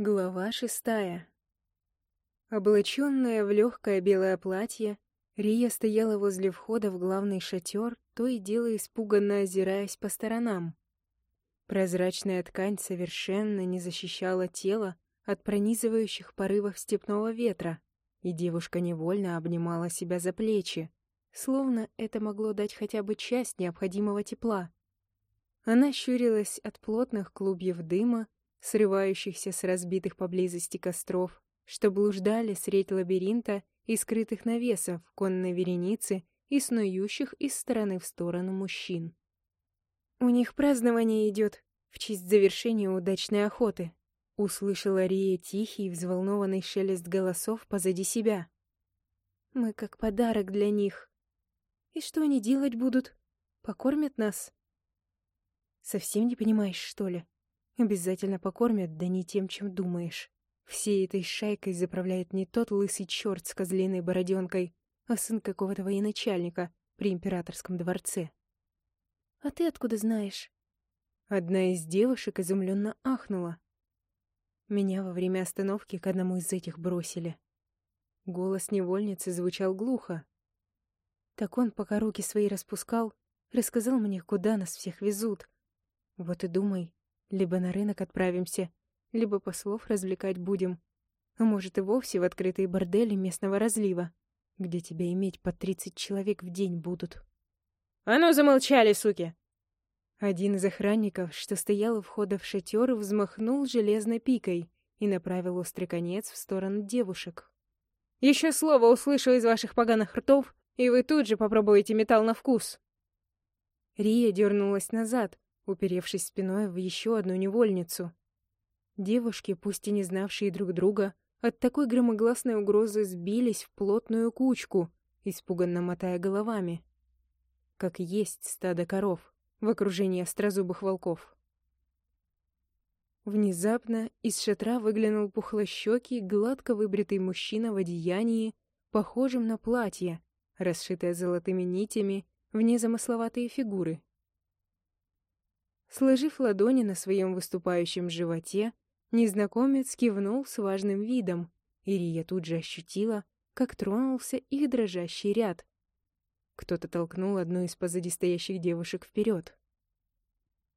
Глава шестая. Облаченная в легкое белое платье, Рия стояла возле входа в главный шатер, то и дело испуганно озираясь по сторонам. Прозрачная ткань совершенно не защищала тело от пронизывающих порывов степного ветра, и девушка невольно обнимала себя за плечи, словно это могло дать хотя бы часть необходимого тепла. Она щурилась от плотных клубьев дыма, срывающихся с разбитых поблизости костров, что блуждали средь лабиринта и скрытых навесов конной вереницы и снующих из стороны в сторону мужчин. «У них празднование идет в честь завершения удачной охоты», услышала Рия тихий, взволнованный шелест голосов позади себя. «Мы как подарок для них. И что они делать будут? Покормят нас?» «Совсем не понимаешь, что ли?» Обязательно покормят, да не тем, чем думаешь. Всей этой шайкой заправляет не тот лысый черт с козлиной бороденкой, а сын какого-то военачальника при императорском дворце. «А ты откуда знаешь?» Одна из девушек изумленно ахнула. Меня во время остановки к одному из этих бросили. Голос невольницы звучал глухо. Так он, пока руки свои распускал, рассказал мне, куда нас всех везут. Вот и думай, либо на рынок отправимся, либо послов развлекать будем. А может и вовсе в открытые бордели местного разлива, где тебя иметь по тридцать человек в день будут. «А ну замолчали, суки!» Один из охранников, что стоял у входа в шатер, взмахнул железной пикой и направил острый конец в сторону девушек. «Еще слово услышу из ваших поганых ртов, и вы тут же попробуете металл на вкус!» Рия дернулась назад, уперевшись спиной в еще одну невольницу. Девушки, пусть и не знавшие друг друга, от такой громогласной угрозы сбились в плотную кучку, испуганно мотая головами. Как есть стадо коров в окружении острозубых волков. Внезапно из шатра выглянул пухлощекий, гладко выбритый мужчина в одеянии, похожем на платье, расшитое золотыми нитями в незамысловатые фигуры. Сложив ладони на своем выступающем животе, незнакомец кивнул с важным видом, и Рия тут же ощутила, как тронулся их дрожащий ряд. Кто-то толкнул одну из позади стоящих девушек вперед.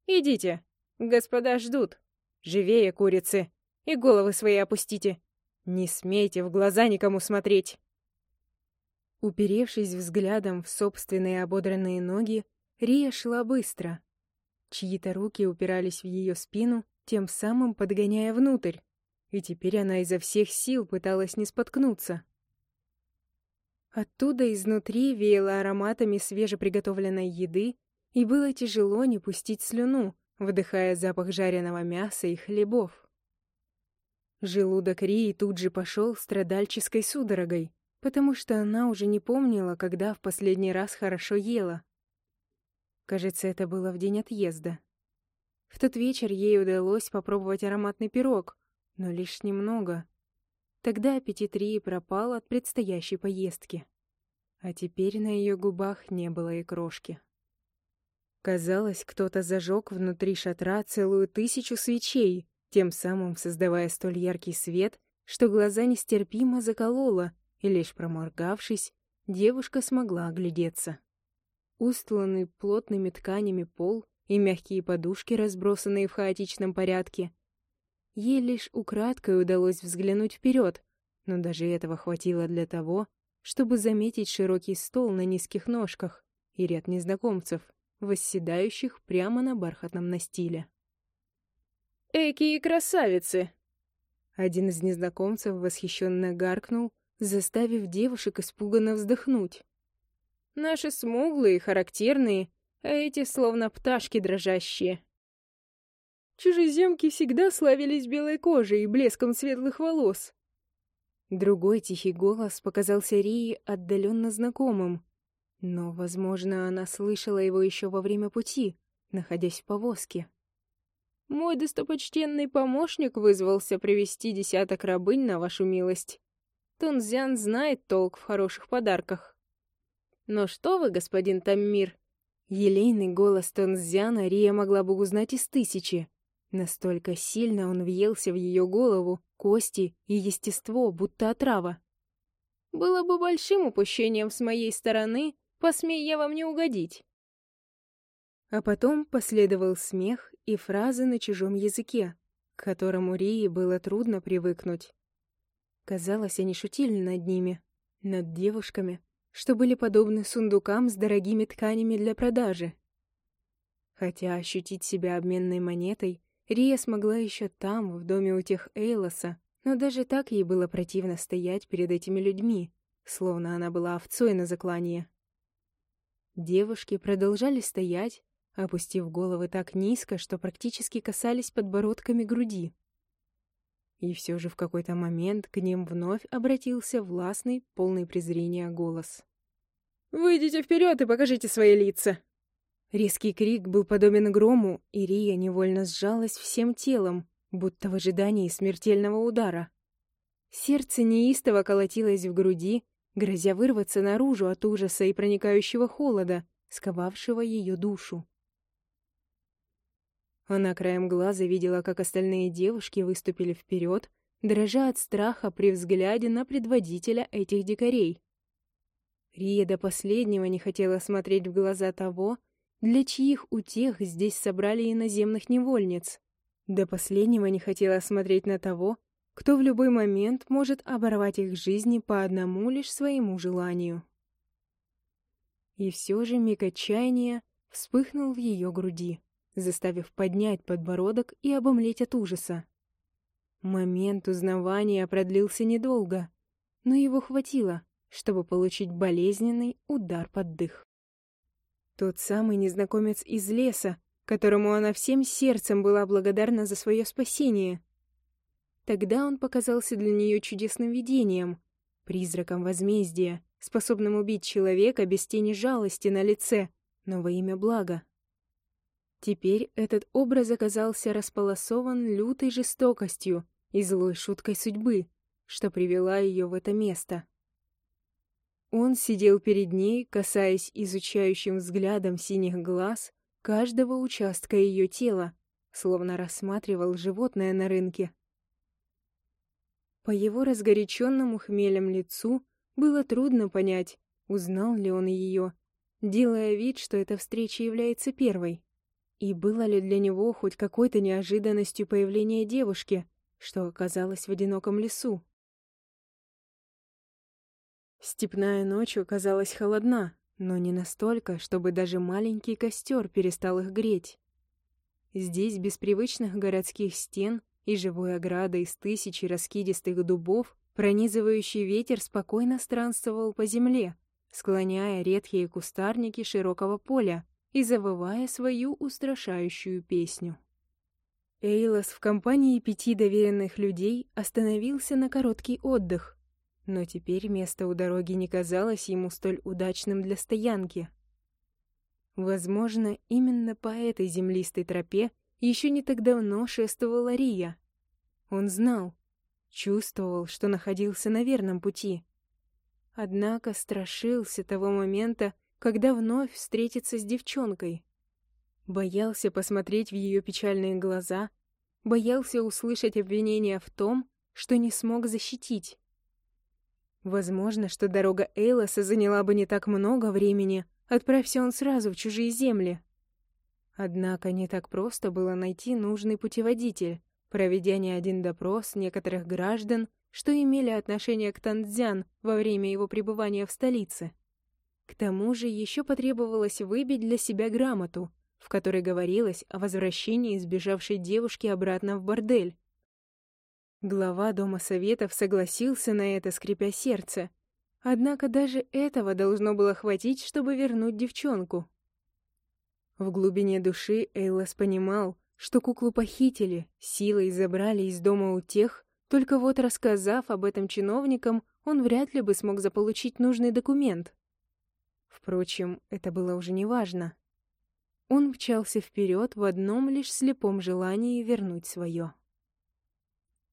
«Идите! Господа ждут! Живее, курицы! И головы свои опустите! Не смейте в глаза никому смотреть!» Уперевшись взглядом в собственные ободранные ноги, Рия шла быстро, Чьи-то руки упирались в ее спину, тем самым подгоняя внутрь, и теперь она изо всех сил пыталась не споткнуться. Оттуда изнутри веяло ароматами свежеприготовленной еды, и было тяжело не пустить слюну, вдыхая запах жареного мяса и хлебов. Желудок Рии тут же пошел страдальческой судорогой, потому что она уже не помнила, когда в последний раз хорошо ела. Кажется, это было в день отъезда. В тот вечер ей удалось попробовать ароматный пирог, но лишь немного. Тогда аппетит Рии пропал от предстоящей поездки. А теперь на ее губах не было и крошки. Казалось, кто-то зажег внутри шатра целую тысячу свечей, тем самым создавая столь яркий свет, что глаза нестерпимо закололо, и лишь проморгавшись, девушка смогла оглядеться устланный плотными тканями пол и мягкие подушки, разбросанные в хаотичном порядке. Ей лишь украдкой удалось взглянуть вперед, но даже этого хватило для того, чтобы заметить широкий стол на низких ножках и ряд незнакомцев, восседающих прямо на бархатном настиле. «Экие красавицы!» Один из незнакомцев восхищенно гаркнул, заставив девушек испуганно вздохнуть. Наши смуглые, характерные, а эти словно пташки дрожащие. Чужеземки всегда славились белой кожей и блеском светлых волос. Другой тихий голос показался Рии отдаленно знакомым, но, возможно, она слышала его еще во время пути, находясь в повозке. Мой достопочтенный помощник вызвался привести десяток рабынь на вашу милость. Тунзян знает толк в хороших подарках. «Но что вы, господин Таммир?» Елейный голос Тонзяна Рия могла бы узнать из тысячи, Настолько сильно он въелся в ее голову, кости и естество, будто отрава. Было бы большим упущением с моей стороны, посмей я вам не угодить. А потом последовал смех и фразы на чужом языке, к которому Рии было трудно привыкнуть. Казалось, они шутили над ними, над девушками, что были подобны сундукам с дорогими тканями для продажи. Хотя ощутить себя обменной монетой Рия смогла еще там, в доме у тех Эйлоса, но даже так ей было противно стоять перед этими людьми, словно она была овцой на заклание. Девушки продолжали стоять, опустив головы так низко, что практически касались подбородками груди. И все же в какой-то момент к ним вновь обратился властный, полный презрения голос. «Выйдите вперед и покажите свои лица!» Резкий крик был подобен грому, и Рия невольно сжалась всем телом, будто в ожидании смертельного удара. Сердце неистово колотилось в груди, грозя вырваться наружу от ужаса и проникающего холода, сковавшего ее душу. Она краем глаза видела, как остальные девушки выступили вперед, дрожа от страха при взгляде на предводителя этих дикарей. Рия до последнего не хотела смотреть в глаза того, для чьих утех здесь собрали иноземных невольниц. До последнего не хотела смотреть на того, кто в любой момент может оборвать их жизни по одному лишь своему желанию. И все же миг отчаяния вспыхнул в ее груди заставив поднять подбородок и обомлеть от ужаса. Момент узнавания продлился недолго, но его хватило, чтобы получить болезненный удар под дых. Тот самый незнакомец из леса, которому она всем сердцем была благодарна за свое спасение. Тогда он показался для нее чудесным видением, призраком возмездия, способным убить человека без тени жалости на лице, но во имя блага. Теперь этот образ оказался располосован лютой жестокостью и злой шуткой судьбы, что привела ее в это место. Он сидел перед ней, касаясь изучающим взглядом синих глаз каждого участка ее тела, словно рассматривал животное на рынке. По его разгоряченному хмелем лицу было трудно понять, узнал ли он ее, делая вид, что эта встреча является первой. И было ли для него хоть какой-то неожиданностью появление девушки, что оказалась в одиноком лесу? Степная ночь оказалась холодна, но не настолько, чтобы даже маленький костер перестал их греть. Здесь без привычных городских стен и живой ограды из тысячи раскидистых дубов пронизывающий ветер спокойно странствовал по земле, склоняя редкие кустарники широкого поля, и завывая свою устрашающую песню. Эйлос в компании пяти доверенных людей остановился на короткий отдых, но теперь место у дороги не казалось ему столь удачным для стоянки. Возможно, именно по этой землистой тропе еще не так давно шествовала Рия. Он знал, чувствовал, что находился на верном пути. Однако страшился того момента, когда вновь встретиться с девчонкой. Боялся посмотреть в ее печальные глаза, боялся услышать обвинения в том, что не смог защитить. Возможно, что дорога Эйлоса заняла бы не так много времени, отправься он сразу в чужие земли. Однако не так просто было найти нужный путеводитель, проведя не один допрос некоторых граждан, что имели отношение к Тандзян во время его пребывания в столице. К тому же еще потребовалось выбить для себя грамоту, в которой говорилось о возвращении сбежавшей девушки обратно в бордель. Глава Дома Советов согласился на это, скрипя сердце. Однако даже этого должно было хватить, чтобы вернуть девчонку. В глубине души Эйлас понимал, что куклу похитили, силой забрали из дома у тех, только вот рассказав об этом чиновникам, он вряд ли бы смог заполучить нужный документ. Впрочем, это было уже неважно. Он мчался вперед в одном лишь слепом желании вернуть свое.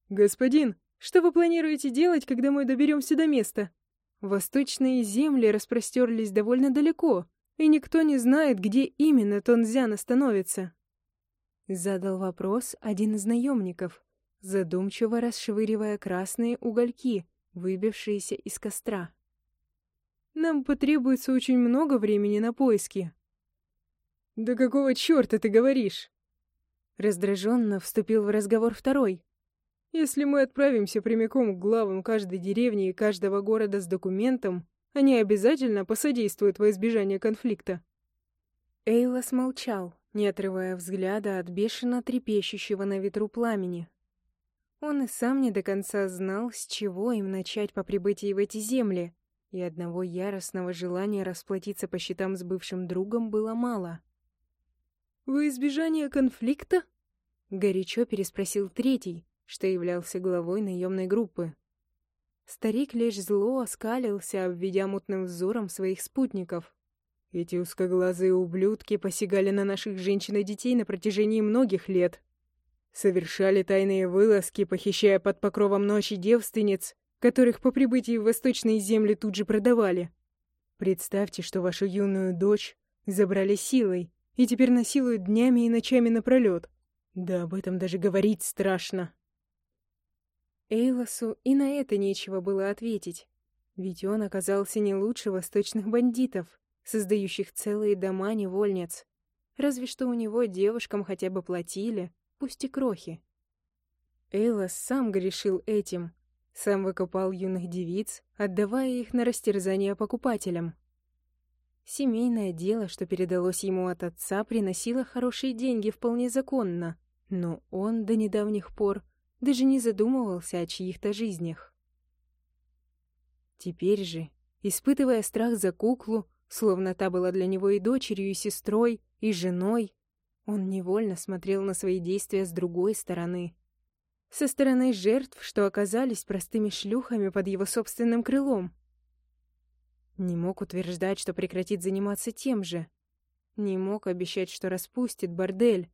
«Господин, что вы планируете делать, когда мы доберемся до места? Восточные земли распростерлись довольно далеко, и никто не знает, где именно Тонзян остановится». Задал вопрос один из наемников, задумчиво расшвыривая красные угольки, выбившиеся из костра. «Нам потребуется очень много времени на поиски». «Да какого черта ты говоришь?» Раздраженно вступил в разговор второй. «Если мы отправимся прямиком к главам каждой деревни и каждого города с документом, они обязательно посодействуют во избежание конфликта». Эйлас молчал, не отрывая взгляда от бешено трепещущего на ветру пламени. Он и сам не до конца знал, с чего им начать по прибытии в эти земли, и одного яростного желания расплатиться по счетам с бывшим другом было мало. «Во избежание конфликта?» — горячо переспросил третий, что являлся главой наемной группы. Старик лишь зло оскалился, обведя мутным взором своих спутников. «Эти узкоглазые ублюдки посягали на наших женщин и детей на протяжении многих лет. Совершали тайные вылазки, похищая под покровом ночи девственниц, которых по прибытии в восточные земли тут же продавали. Представьте, что вашу юную дочь забрали силой и теперь насилуют днями и ночами напролет. Да об этом даже говорить страшно. Эйлосу и на это нечего было ответить, ведь он оказался не лучше восточных бандитов, создающих целые дома невольниц. Разве что у него девушкам хотя бы платили, пусть и крохи. Эйлос сам грешил этим, сам выкупал юных девиц, отдавая их на растерзание покупателям. Семейное дело, что передалось ему от отца, приносило хорошие деньги вполне законно, но он до недавних пор даже не задумывался о чьих-то жизнях. Теперь же, испытывая страх за куклу, словно та была для него и дочерью, и сестрой, и женой, он невольно смотрел на свои действия с другой стороны. Со стороны жертв, что оказались простыми шлюхами под его собственным крылом. Не мог утверждать, что прекратит заниматься тем же. Не мог обещать, что распустит бордель.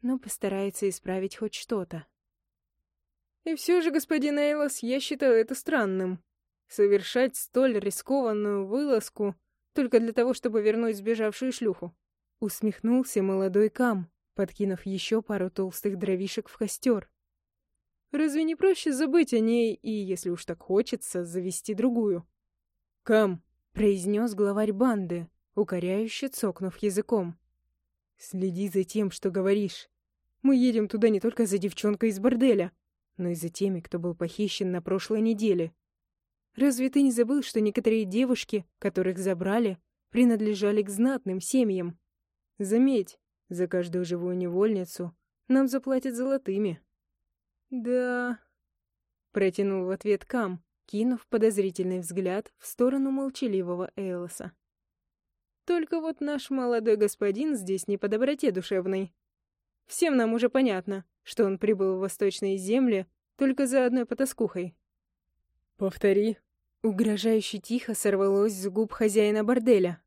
Но постарается исправить хоть что-то. И все же, господин Эйлос, я считаю это странным. Совершать столь рискованную вылазку только для того, чтобы вернуть сбежавшую шлюху. Усмехнулся молодой Кам, подкинув еще пару толстых дровишек в костер. Разве не проще забыть о ней и, если уж так хочется, завести другую? «Кам!» — произнес главарь банды, укоряюще цокнув языком. «Следи за тем, что говоришь. Мы едем туда не только за девчонкой из борделя, но и за теми, кто был похищен на прошлой неделе. Разве ты не забыл, что некоторые девушки, которых забрали, принадлежали к знатным семьям? Заметь, за каждую живую невольницу нам заплатят золотыми. Да, протянул в ответ Кам, кинув подозрительный взгляд в сторону молчаливого Эйлоса. Только вот наш молодой господин здесь не по доброте душевной. Всем нам уже понятно, что он прибыл в восточные земли только за одной потаскухой. «Повтори», — угрожающе тихо сорвалось с губ хозяина борделя.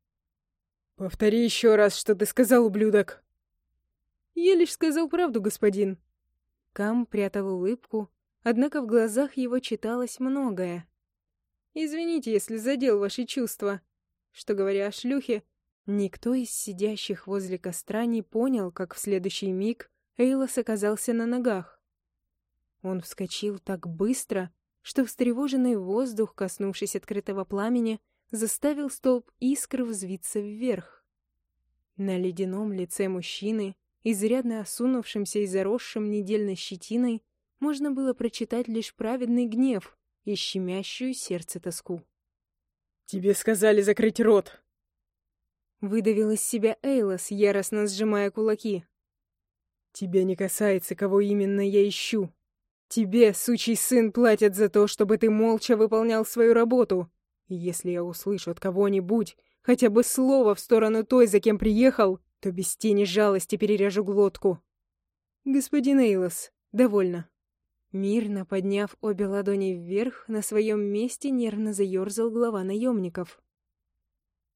«Повтори еще раз, что ты сказал, ублюдок!» «Я лишь сказал правду, господин». Кам прятал улыбку, однако в глазах его читалось многое. «Извините, если задел ваши чувства. Что, говоря о шлюхе, Никто из сидящих возле костра не понял, как в следующий миг Эйлос оказался на ногах. Он вскочил так быстро, что встревоженный воздух, коснувшись открытого пламени, заставил столб искр взвиться вверх. На ледяном лице мужчины, изрядно осунувшимся и заросшим недельной щетиной, можно было прочитать лишь праведный гнев и щемящую сердце тоску. «Тебе сказали закрыть рот!» Выдавил из себя Эйлос, яростно сжимая кулаки. «Тебя не касается, кого именно я ищу. Тебе, сучий сын, платят за то, чтобы ты молча выполнял свою работу. И если я услышу от кого-нибудь хотя бы слово в сторону той, за кем приехал, то без тени жалости перережу глотку. Господин Эйлос, довольно». Мирно подняв обе ладони вверх, на своем месте нервно заерзал глава наемников.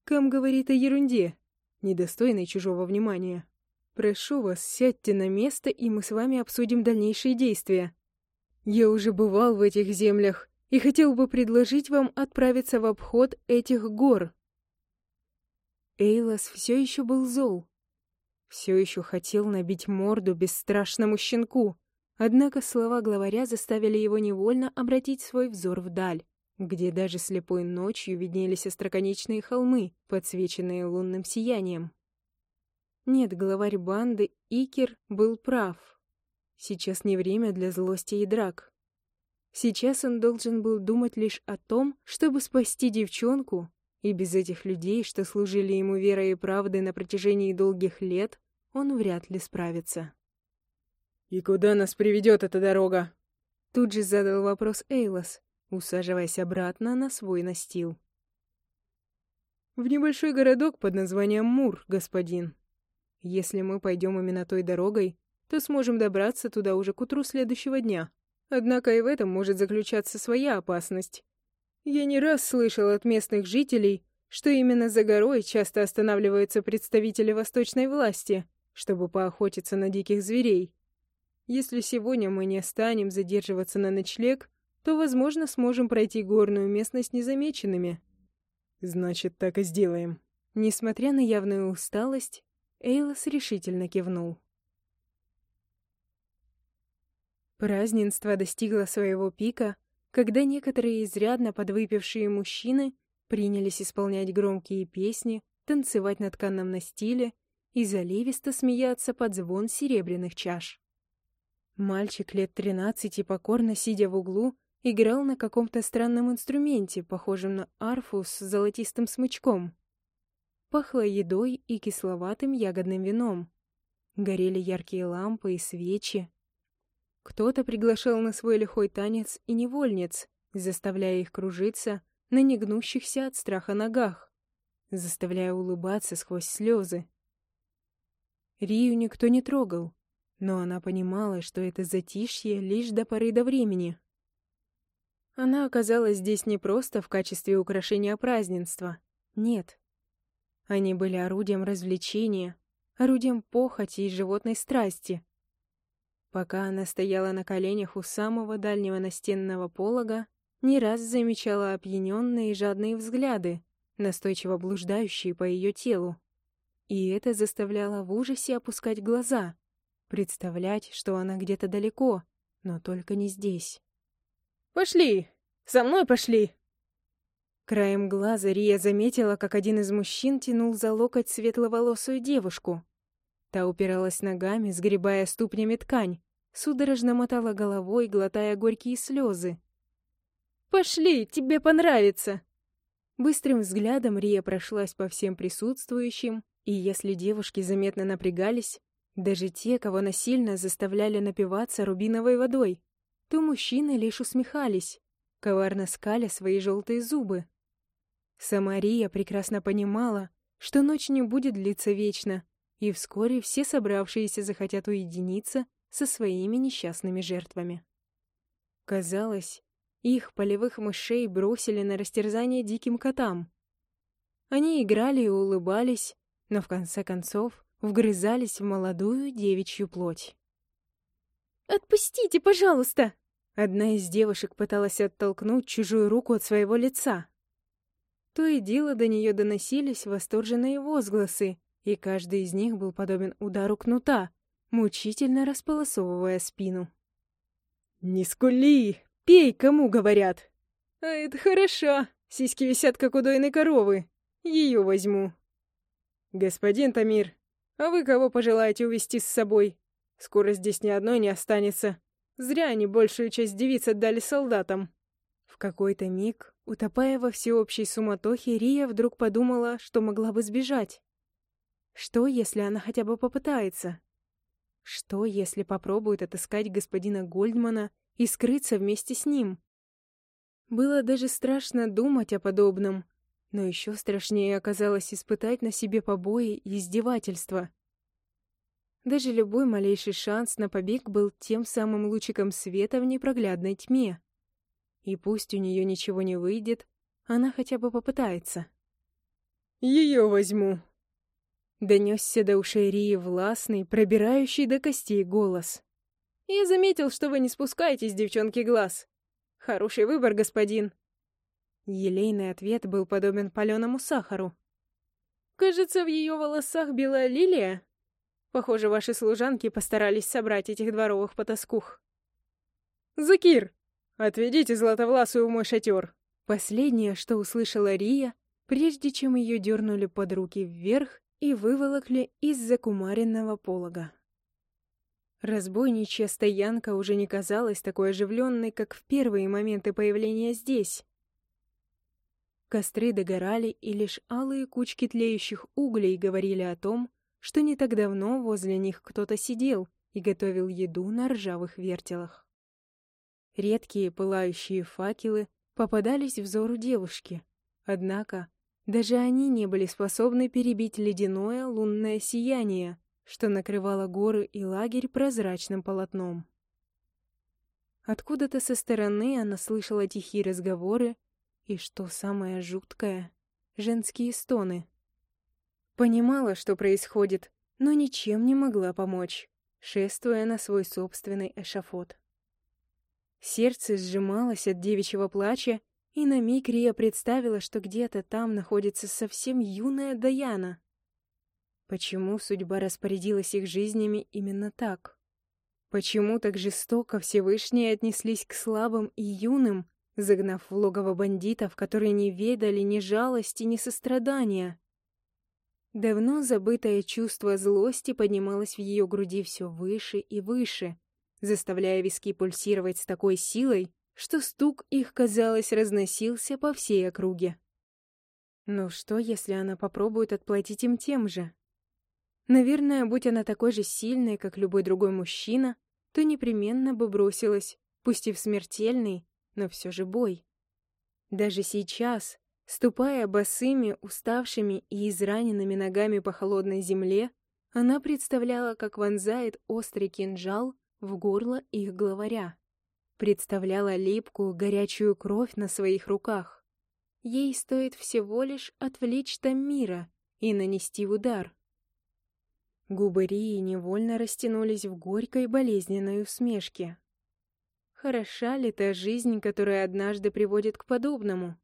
Кам говорит о ерунде, недостойной чужого внимания. Прошу вас, сядьте на место, и мы с вами обсудим дальнейшие действия. Я уже бывал в этих землях и хотел бы предложить вам отправиться в обход этих гор. Эйлас все еще был зол. Все еще хотел набить морду бесстрашному щенку. Однако слова главаря заставили его невольно обратить свой взор вдаль, где даже слепой ночью виднелись остроконечные холмы, подсвеченные лунным сиянием. Нет, главарь банды Икер был прав. Сейчас не время для злости и драк. Сейчас он должен был думать лишь о том, чтобы спасти девчонку, и без этих людей, что служили ему верой и правдой на протяжении долгих лет, он вряд ли справится. «И куда нас приведет эта дорога?» Тут же задал вопрос Эйлос, усаживаясь обратно на свой настил. «В небольшой городок под названием Мур, господин. Если мы пойдем именно той дорогой, то сможем добраться туда уже к утру следующего дня. Однако и в этом может заключаться своя опасность. Я не раз слышал от местных жителей, что именно за горой часто останавливаются представители восточной власти, чтобы поохотиться на диких зверей. Если сегодня мы не станем задерживаться на ночлег, то, возможно, сможем пройти горную местность незамеченными. Значит, так и сделаем. Несмотря на явную усталость, Эйлос решительно кивнул. Праздненство достигло своего пика, когда некоторые изрядно подвыпившие мужчины принялись исполнять громкие песни, танцевать на тканном настиле и заливисто смеяться под звон серебряных чаш. Мальчик лет тринадцати, покорно сидя в углу, играл на каком-то странном инструменте, похожем на арфу с золотистым смычком. Пахло едой и кисловатым ягодным вином. Горели яркие лампы и свечи. Кто-то приглашал на свой лихой танец и невольниц, заставляя их кружиться на негнущихся от страха ногах, заставляя улыбаться сквозь слезы. Рию никто не трогал, но она понимала, что это затишье лишь до поры до времени. Она оказалась здесь не просто в качестве украшения празднества. Нет. Они были орудием развлечения, орудием похоти и животной страсти, Пока она стояла на коленях у самого дальнего настенного полога, не раз замечала опьяненные и жадные взгляды, настойчиво блуждающие по ее телу. И это заставляло в ужасе опускать глаза, представлять, что она где-то далеко, но только не здесь. «Пошли! Со мной пошли!» Краем глаза Рия заметила, как один из мужчин тянул за локоть светловолосую девушку. Та упиралась ногами, сгребая ступнями ткань, судорожно мотала головой, глотая горькие слезы. «Пошли, тебе понравится!» Быстрым взглядом Рия прошлась по всем присутствующим, и если девушки заметно напрягались, даже те, кого насильно заставляли напиваться рубиновой водой, то мужчины лишь усмехались, коварно скаля свои желтые зубы. Сама Рия прекрасно понимала, что ночь не будет длиться вечно, и вскоре все собравшиеся захотят уединиться со своими несчастными жертвами. Казалось, их полевых мышей бросили на растерзание диким котам. Они играли и улыбались, но в конце концов вгрызались в молодую девичью плоть. «Отпустите, пожалуйста!» Одна из девушек пыталась оттолкнуть чужую руку от своего лица. То и дело до нее доносились восторженные возгласы, и каждый из них был подобен удару кнута, мучительно располосовывая спину. «Не скули! Пей, кому говорят!» «А это хорошо! Сиськи висят, как у дойной коровы! Ее возьму!» «Господин Тамир, а вы кого пожелаете увести с собой? Скоро здесь ни одной не останется. Зря они большую часть девиц отдали солдатам». В какой-то миг, утопая во всеобщей суматохе, Рия вдруг подумала, что могла бы сбежать. Что, если она хотя бы попытается? Что, если попробует отыскать господина Гольдмана и скрыться вместе с ним? Было даже страшно думать о подобном, но еще страшнее оказалось испытать на себе побои и издевательства. Даже любой малейший шанс на побег был тем самым лучиком света в непроглядной тьме. И пусть у нее ничего не выйдет, она хотя бы попытается. «Ее возьму», Донесся до ушей Рии властный, пробирающий до костей голос. «Я заметил, что вы не спускаете с девчонки глаз. Хороший выбор, господин». Елейный ответ был подобен паленому сахару. «Кажется, в ее волосах белая лилия». Похоже, ваши служанки постарались собрать этих дворовых потаскух. «Закир, отведите Златовласую в мой шатер!» Последнее, что услышала Рия, прежде чем ее дернули под руки вверх и выволокли из закумаренного полога. Разбойничья стоянка уже не казалась такой оживленной, как в первые моменты появления здесь. Костры догорали, и лишь алые кучки тлеющих углей говорили о том, что не так давно возле них кто-то сидел и готовил еду на ржавых вертелах. Редкие пылающие факелы попадались взору девушки, однако даже они не были способны перебить ледяное лунное сияние, что накрывало горы и лагерь прозрачным полотном. Откуда-то со стороны она слышала тихие разговоры и, что самое жуткое, женские стоны. Понимала, что происходит, но ничем не могла помочь, шествуя на свой собственный эшафот. Сердце сжималось от девичьего плача, и на миг Рия представила, что где-то там находится совсем юная Даяна. Почему судьба распорядилась их жизнями именно так? Почему так жестоко Всевышние отнеслись к слабым и юным, загнав в логово бандитов, которые не ведали ни жалости, ни сострадания? Давно забытое чувство злости поднималось в ее груди все выше и выше, заставляя виски пульсировать с такой силой, что стук их, казалось, разносился по всей округе. Но что, если она попробует отплатить им тем же? Наверное, будь она такой же сильной, как любой другой мужчина, то непременно бы бросилась, пусть и в смертельный, но все же бой. Даже сейчас, ступая босыми, уставшими и израненными ногами по холодной земле, она представляла, как вонзает острый кинжал в горло их главаря. Представляла липкую, горячую кровь на своих руках. Ей стоит всего лишь отвлечь Тамира и нанести удар. Губы Рии невольно растянулись в горькой болезненной усмешке. Хороша ли та жизнь, которая однажды приводит к подобному?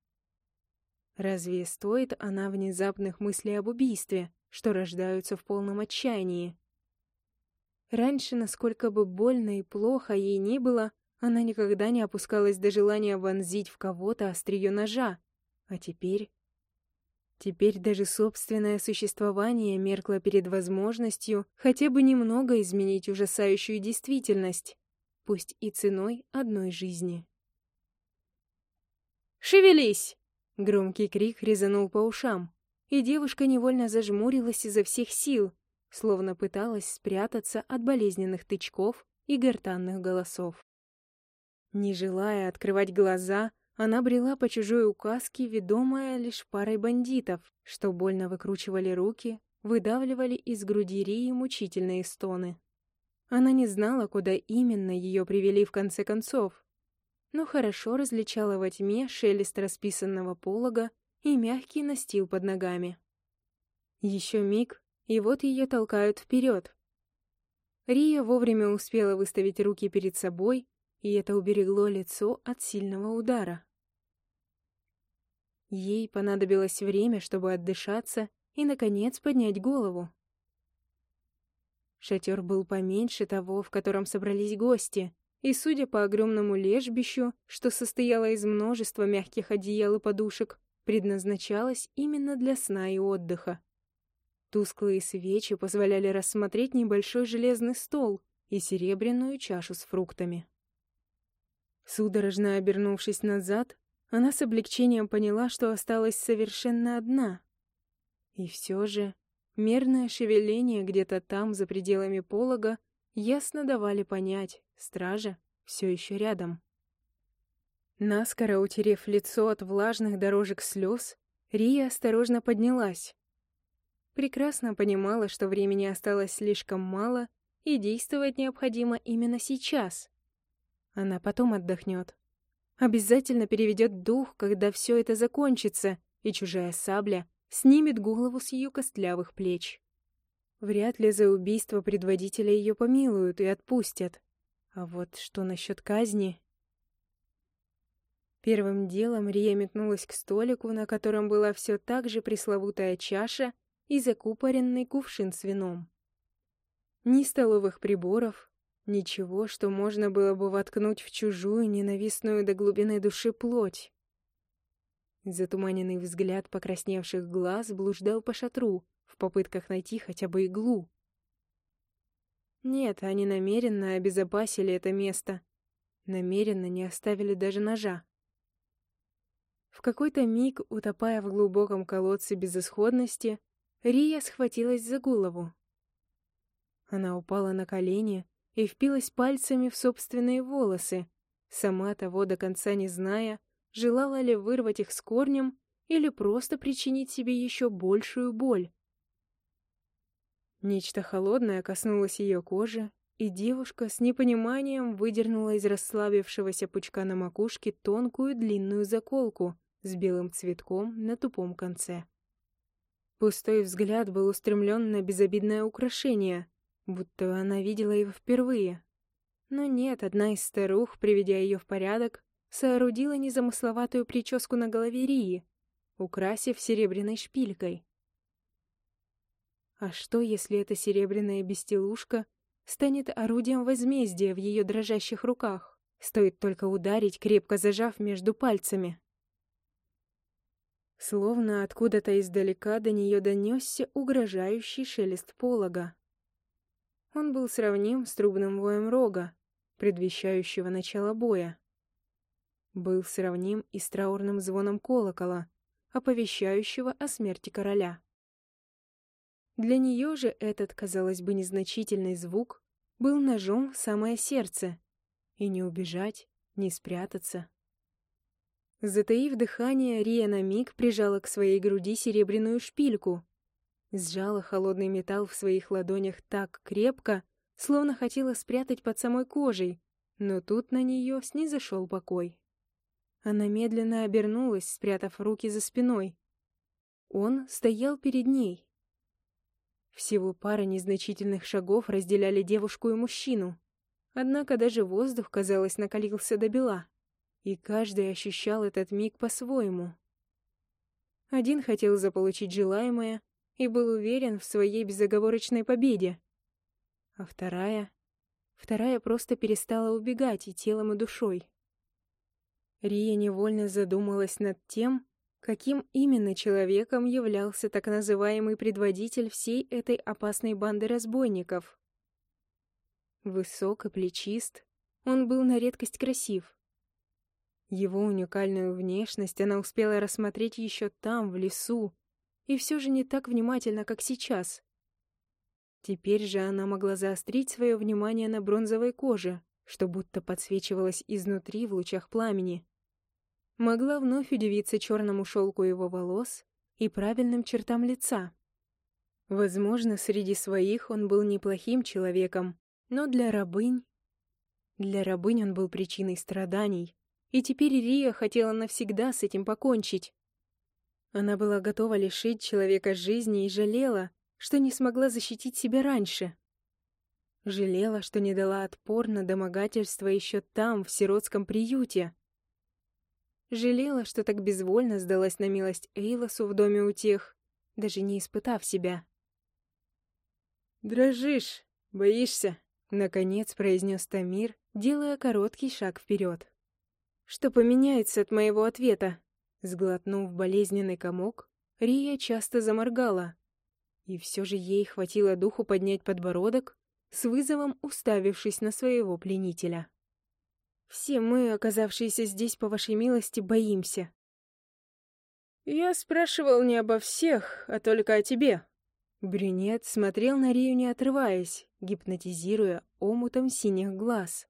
Разве стоит она внезапных мыслей об убийстве, что рождаются в полном отчаянии? Раньше, насколько бы больно и плохо ей ни было, она никогда не опускалась до желания вонзить в кого-то острие ножа. А теперь Теперь даже собственное существование меркло перед возможностью хотя бы немного изменить ужасающую действительность, пусть и ценой одной жизни. «Шевелись!» — громкий крик резанул по ушам, и девушка невольно зажмурилась изо всех сил, словно пыталась спрятаться от болезненных тычков и гортанных голосов. Не желая открывать глаза, она брела по чужой указке, ведомая лишь парой бандитов, что больно выкручивали руки, выдавливали из груди Рии мучительные стоны. Она не знала, куда именно ее привели в конце концов, но хорошо различала во тьме шелест расписанного полога и мягкий настил под ногами. Еще миг, и вот ее толкают вперед. Рия вовремя успела выставить руки перед собой, и это уберегло лицо от сильного удара. Ей понадобилось время, чтобы отдышаться и, наконец, поднять голову. Шатер был поменьше того, в котором собрались гости, и, судя по огромному лежбищу, что состояло из множества мягких одеял и подушек, предназначалось именно для сна и отдыха. Тусклые свечи позволяли рассмотреть небольшой железный стол и серебряную чашу с фруктами. Судорожно обернувшись назад, она с облегчением поняла, что осталась совершенно одна. И все же мерное шевеление где-то там, за пределами полога, ясно давали понять, стража все еще рядом. Наскоро утерев лицо от влажных дорожек слез, Рия осторожно поднялась. Прекрасно понимала, что времени осталось слишком мало, и действовать необходимо именно сейчас. Она потом отдохнет. Обязательно переведет дух, когда все это закончится, и чужая сабля снимет голову с ее костлявых плеч. Вряд ли за убийство предводителя ее помилуют и отпустят. А вот что насчет казни? Первым делом Рия метнулась к столику, на котором была все так же пресловутая чаша и закупоренный кувшин с вином. Ни столовых приборов, ничего, что можно было бы воткнуть в чужую, ненавистную до глубины души плоть. Затуманенный взгляд покрасневших глаз блуждал по шатру в попытках найти хотя бы иглу. Нет, они намеренно обезопасили это место. Намеренно не оставили даже ножа. В какой-то миг, утопая в глубоком колодце безысходности, Рия схватилась за голову. Она упала на колени и впилась пальцами в собственные волосы, сама того до конца не зная, желала ли вырвать их с корнем или просто причинить себе еще большую боль. Нечто холодное коснулось ее кожи, и девушка с непониманием выдернула из расслабившегося пучка на макушке тонкую длинную заколку с белым цветком на тупом конце. Пустой взгляд был устремлен на безобидное украшение, будто она видела его впервые. Но нет, одна из старух, приведя ее в порядок, соорудила незамысловатую прическу на голове Рии, украсив серебряной шпилькой. А что, если эта серебряная бестелушка станет орудием возмездия в ее дрожащих руках? Стоит только ударить, крепко зажав между пальцами. Словно откуда-то издалека до нее донесся угрожающий шелест полога. Он был сравним с трубным воем рога, предвещающего начало боя. Был сравним и с траурным звоном колокола, оповещающего о смерти короля. Для нее же этот, казалось бы, незначительный звук был ножом в самое сердце, и не убежать, не спрятаться. Затаив дыхание, Рия на миг прижала к своей груди серебряную шпильку, сжала холодный металл в своих ладонях так крепко, словно хотела спрятать под самой кожей, но тут на нее снизошел покой. Она медленно обернулась, спрятав руки за спиной. Он стоял перед ней. Всего пара незначительных шагов разделяли девушку и мужчину. Однако даже воздух, казалось, накалился до бела и каждый ощущал этот миг по-своему. Один хотел заполучить желаемое и был уверен в своей безоговорочной победе, а вторая... Вторая просто перестала убегать и телом, и душой. Рия невольно задумалась над тем, каким именно человеком являлся так называемый предводитель всей этой опасной банды разбойников. Высок и плечист, он был на редкость красив. Его уникальную внешность она успела рассмотреть еще там, в лесу, и все же не так внимательно, как сейчас. Теперь же она могла заострить свое внимание на бронзовой коже, что будто подсвечивалось изнутри в лучах пламени. Могла вновь удивиться черному шелку его волос и правильным чертам лица. Возможно, среди своих он был неплохим человеком, но для рабынь... Для рабынь он был причиной страданий, и теперь Рия хотела навсегда с этим покончить. Она была готова лишить человека жизни и жалела, что не смогла защитить себя раньше. Жалела, что не дала отпор на домогательство еще там, в сиротском приюте. Жалела, что так безвольно сдалась на милость Эйлосу в доме у тех, даже не испытав себя. «Дрожишь, боишься?» — наконец произнес Тамир, делая короткий шаг вперед. Что поменяется от моего ответа? Сглотнув болезненный комок, Рия часто заморгала. И все же ей хватило духу поднять подбородок, с вызовом уставившись на своего пленителя. «Все мы, оказавшиеся здесь по вашей милости, боимся». «Я спрашивал не обо всех, а только о тебе». Брюнет смотрел на Рию, не отрываясь, гипнотизируя омутом синих глаз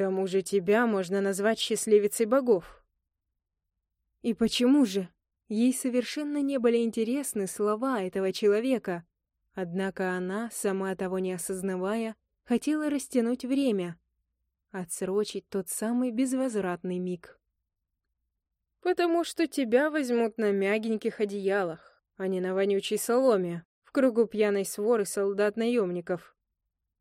тому же тебя можно назвать счастливицей богов. И почему же? Ей совершенно не были интересны слова этого человека. Однако она, сама того не осознавая, хотела растянуть время, отсрочить тот самый безвозвратный миг. «Потому что тебя возьмут на мягеньких одеялах, а не на вонючей соломе, в кругу пьяной своры солдат-наемников».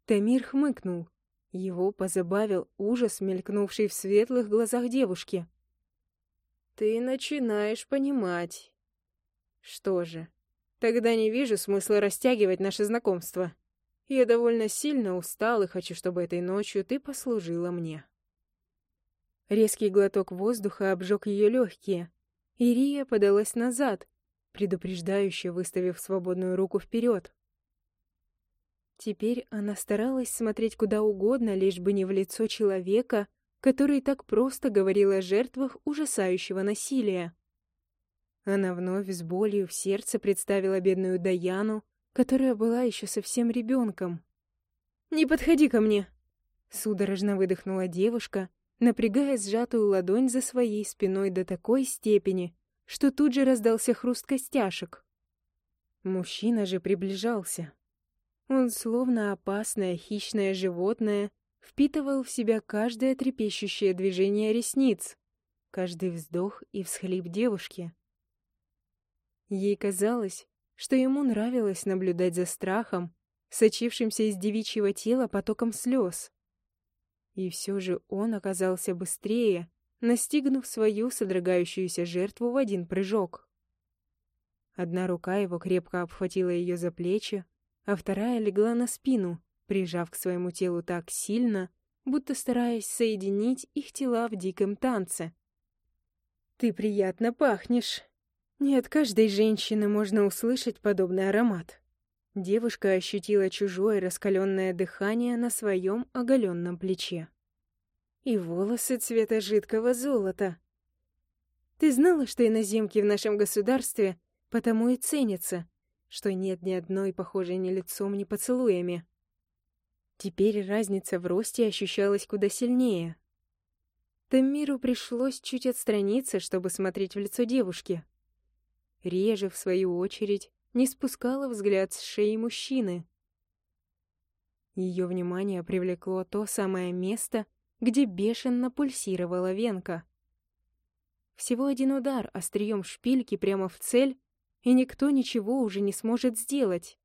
Тамир хмыкнул. Его позабавил ужас, мелькнувший в светлых глазах девушки. «Ты начинаешь понимать. Что же, тогда не вижу смысла растягивать наше знакомство. Я довольно сильно устал и хочу, чтобы этой ночью ты послужила мне». Резкий глоток воздуха обжег ее легкие, и Рия подалась назад, предупреждающе выставив свободную руку вперед. Теперь она старалась смотреть куда угодно, лишь бы не в лицо человека, который так просто говорил о жертвах ужасающего насилия. Она вновь с болью в сердце представила бедную Даяну, которая была еще совсем ребенком. «Не подходи ко мне!» Судорожно выдохнула девушка, напрягая сжатую ладонь за своей спиной до такой степени, что тут же раздался хруст костяшек. Мужчина же приближался. Он, словно опасное хищное животное, впитывал в себя каждое трепещущее движение ресниц, каждый вздох и всхлип девушки. Ей казалось, что ему нравилось наблюдать за страхом, сочившимся из девичьего тела потоком слез. И все же он оказался быстрее, настигнув свою содрогающуюся жертву в один прыжок. Одна рука его крепко обхватила ее за плечи, а вторая легла на спину, прижав к своему телу так сильно, будто стараясь соединить их тела в диком танце. «Ты приятно пахнешь!» Не от каждой женщины можно услышать подобный аромат. Девушка ощутила чужое раскаленное дыхание на своем оголенном плече. И волосы цвета жидкого золота. Ты знала, что иноземки в нашем государстве потому и ценятся, что нет ни одной похожей ни лицом, ни поцелуями. Теперь разница в росте ощущалась куда сильнее. Тамиру пришлось чуть отстраниться, чтобы смотреть в лицо девушки. Реже, в свою очередь, не спускала взгляд с шеи мужчины. Ее внимание привлекло то самое место, где бешено пульсировала венка. Всего один удар острием шпильки прямо в цель, и никто ничего уже не сможет сделать.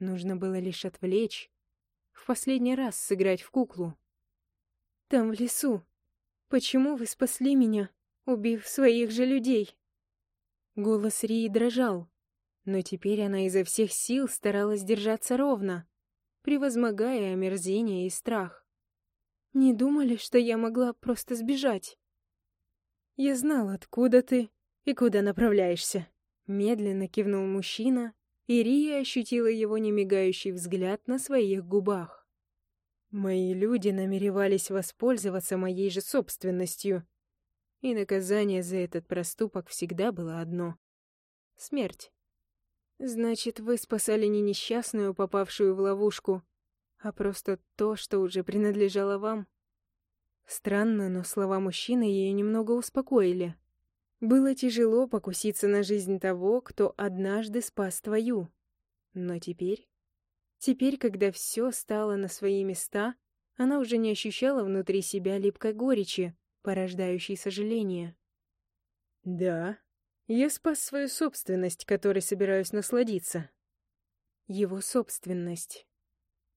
Нужно было лишь отвлечь, в последний раз сыграть в куклу. «Там, в лесу. Почему вы спасли меня, убив своих же людей?» Голос Рии дрожал, но теперь она изо всех сил старалась держаться ровно, превозмогая омерзение и страх. «Не думали, что я могла просто сбежать?» «Я знал, откуда ты и куда направляешься», — медленно кивнул мужчина, и Рия ощутила его немигающий взгляд на своих губах. «Мои люди намеревались воспользоваться моей же собственностью, и наказание за этот проступок всегда было одно — смерть. Значит, вы спасали не несчастную, попавшую в ловушку, а просто то, что уже принадлежало вам? Странно, но слова мужчины ее немного успокоили. Было тяжело покуситься на жизнь того, кто однажды спас твою. Но теперь... Теперь, когда все стало на свои места, она уже не ощущала внутри себя липкой горечи, порождающий сожаление. «Да, я спас свою собственность, которой собираюсь насладиться». Его собственность.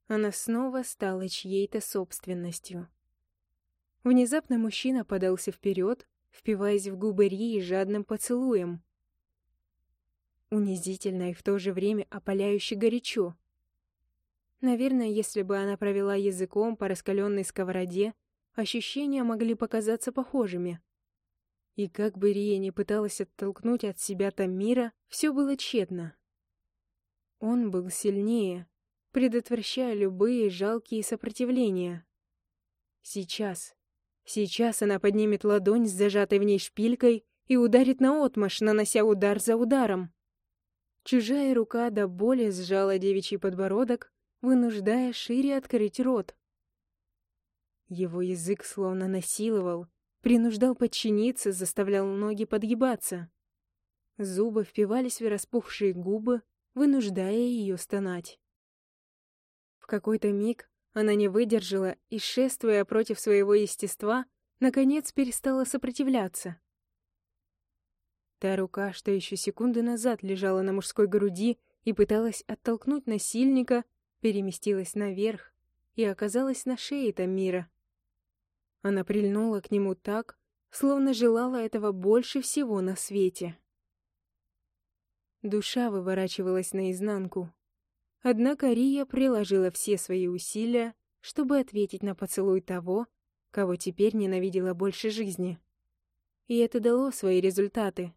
Она снова стала чьей-то собственностью. Внезапно мужчина подался вперед, впиваясь в губы Рии жадным поцелуем. Унизительно и в то же время опаляюще горячо. Наверное, если бы она провела языком по раскаленной сковороде, ощущения могли показаться похожими. И как бы Рия не пыталась оттолкнуть от себя Тамира, все было тщетно. Он был сильнее, предотвращая любые жалкие сопротивления. Сейчас, сейчас она поднимет ладонь с зажатой в ней шпилькой и ударит наотмашь, нанося удар за ударом. Чужая рука до боли сжала девичий подбородок, вынуждая шире открыть рот. Его язык словно насиловал, принуждал подчиниться, заставлял ноги подгибаться. Зубы впивались в распухшие губы, вынуждая ее стонать. В какой-то миг она не выдержала и, шествуя против своего естества, наконец перестала сопротивляться. Та рука, что еще секунды назад лежала на мужской груди и пыталась оттолкнуть насильника, переместилась наверх и оказалась на шее Тамира. Она прильнула к нему так, словно желала этого больше всего на свете. Душа выворачивалась наизнанку. Однако Рия приложила все свои усилия, чтобы ответить на поцелуй того, кого теперь ненавидела больше жизни. И это дало свои результаты.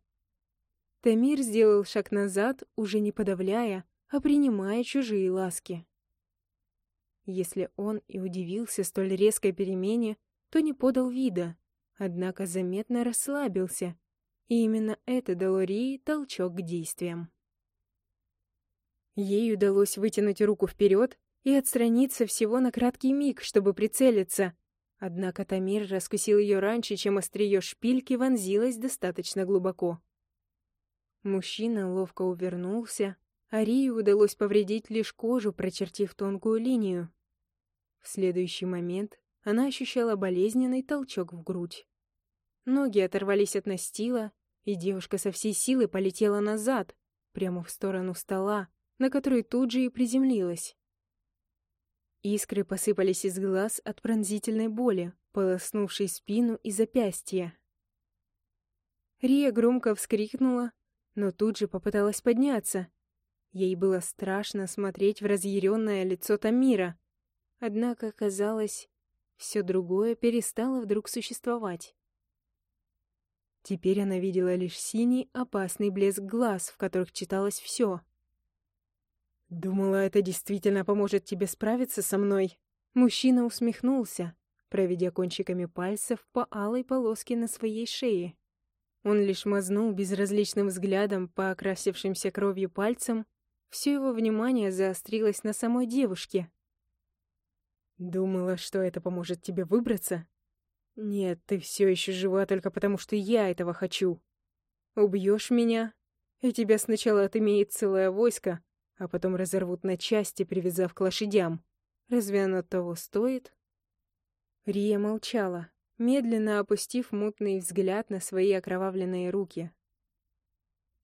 Тамир сделал шаг назад, уже не подавляя, а принимая чужие ласки. Если он и удивился столь резкой перемене, то не подал вида, однако заметно расслабился, и именно это дало Рии толчок к действиям. Ей удалось вытянуть руку вперед и отстраниться всего на краткий миг, чтобы прицелиться. Однако Тамир раскусил ее раньше, чем острие шпильки вонзилось достаточно глубоко. Мужчина ловко увернулся, а Рию удалось повредить лишь кожу, прочертив тонкую линию. В следующий момент она ощущала болезненный толчок в грудь. Ноги оторвались от настила, и девушка со всей силы полетела назад, прямо в сторону стола, на который тут же и приземлилась. Искры посыпались из глаз от пронзительной боли, полоснувшей спину и запястья. Рия громко вскрикнула, но тут же попыталась подняться. Ей было страшно смотреть в разъяренное лицо Тамира. Однако, казалось, все другое перестало вдруг существовать. Теперь она видела лишь синий, опасный блеск глаз, в которых читалось все. «Думала, это действительно поможет тебе справиться со мной?» Мужчина усмехнулся, проведя кончиками пальцев по алой полоске на своей шее. Он лишь мазнул безразличным взглядом по окрасившимся кровью пальцам, все его внимание заострилось на самой девушке. «Думала, что это поможет тебе выбраться?» «Нет, ты все еще жива только потому, что я этого хочу. Убьешь меня, и тебя сначала отымеет целое войско, а потом разорвут на части, привязав к лошадям. Разве оно того стоит? Рия молчала, медленно опустив мутный взгляд на свои окровавленные руки.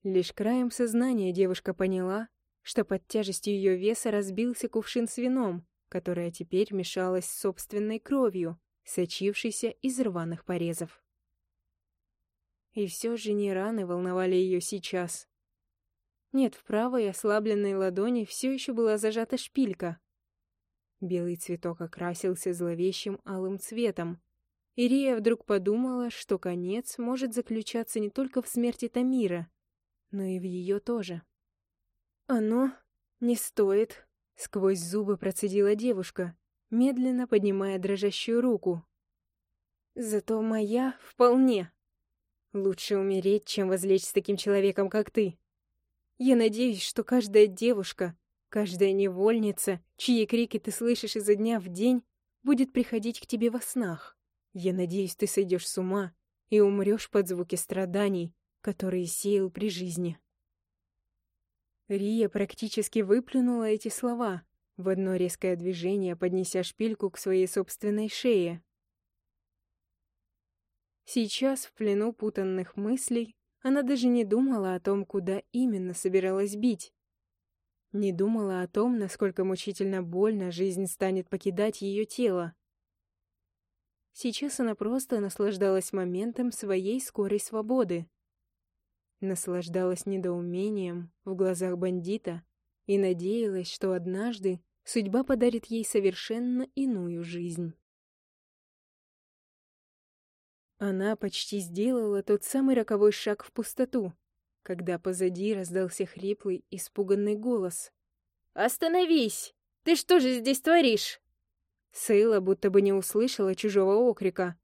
Лишь краем сознания девушка поняла, что под тяжестью ее веса разбился кувшин с вином, которое теперь мешалось с собственной кровью, сочившейся из рваных порезов. И все же не раны волновали ее сейчас. Нет, в правой ослабленной ладони все еще была зажата шпилька. Белый цветок окрасился зловещим алым цветом. Ирия вдруг подумала, что конец может заключаться не только в смерти Тамира, но и в ее тоже. «Оно не стоит», — сквозь зубы процедила девушка, медленно поднимая дрожащую руку. «Зато моя вполне. Лучше умереть, чем возлечь с таким человеком, как ты». Я надеюсь, что каждая девушка, каждая невольница, чьи крики ты слышишь изо дня в день, будет приходить к тебе во снах. Я надеюсь, ты сойдешь с ума и умрешь под звуки страданий, которые сеял при жизни. Рия практически выплюнула эти слова в одно резкое движение, поднеся шпильку к своей собственной шее. Сейчас, в плену путанных мыслей, она даже не думала о том, куда именно собиралась бить. Не думала о том, насколько мучительно больно жизнь станет покидать ее тело. Сейчас она просто наслаждалась моментом своей скорой свободы. Наслаждалась недоумением в глазах бандита и надеялась, что однажды судьба подарит ей совершенно иную жизнь. Она почти сделала тот самый роковой шаг в пустоту, когда позади раздался хриплый, испуганный голос. «Остановись! Ты что же здесь творишь?» Сейла будто бы не услышала чужого окрика,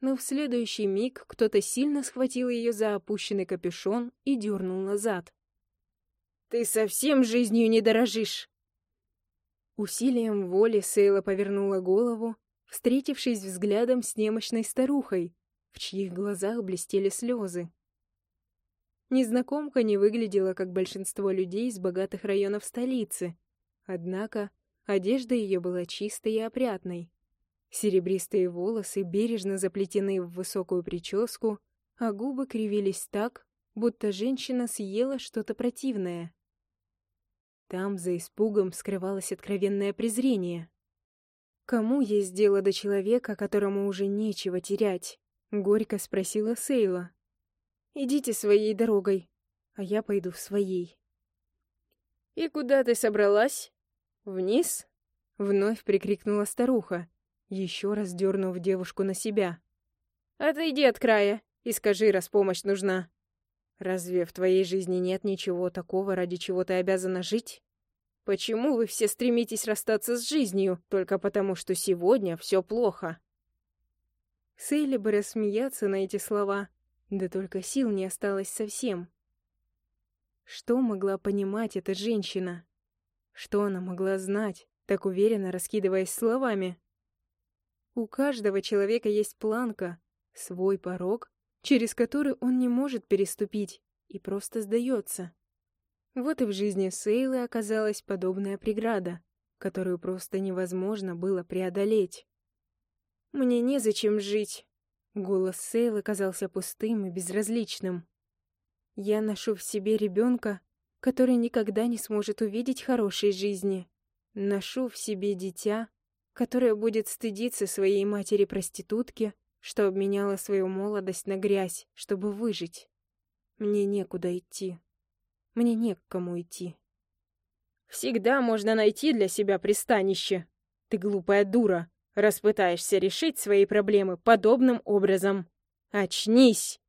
но в следующий миг кто-то сильно схватил ее за опущенный капюшон и дернул назад. «Ты совсем жизнью не дорожишь!» Усилием воли Сейла повернула голову, встретившись взглядом с немощной старухой, в чьих глазах блестели слезы. Незнакомка не выглядела, как большинство людей из богатых районов столицы, однако одежда ее была чистой и опрятной. Серебристые волосы бережно заплетены в высокую прическу, а губы кривились так, будто женщина съела что-то противное. Там за испугом скрывалось откровенное презрение. Кому есть дело до человека, которому уже нечего терять? Горько спросила Сейла. «Идите своей дорогой, а я пойду в своей». «И куда ты собралась?» «Вниз?» — вновь прикрикнула старуха, еще раз дернув девушку на себя. «Отойди от края и скажи, раз помощь нужна. Разве в твоей жизни нет ничего такого, ради чего ты обязана жить? Почему вы все стремитесь расстаться с жизнью, только потому что сегодня все плохо?» Сейли бы рассмеяться на эти слова, да только сил не осталось совсем. Что могла понимать эта женщина? Что она могла знать, так уверенно раскидываясь словами? У каждого человека есть планка, свой порог, через который он не может переступить и просто сдается. Вот и в жизни Сейлы оказалась подобная преграда, которую просто невозможно было преодолеть. «Мне незачем жить», — голос Сейлы казался пустым и безразличным. «Я ношу в себе ребенка, который никогда не сможет увидеть хорошей жизни. Ношу в себе дитя, которое будет стыдиться своей матери-проститутки, что обменяла свою молодость на грязь, чтобы выжить. Мне некуда идти. Мне не к кому идти. Всегда можно найти для себя пристанище. Ты глупая дура, раз пытаешься решить свои проблемы подобным образом. Очнись!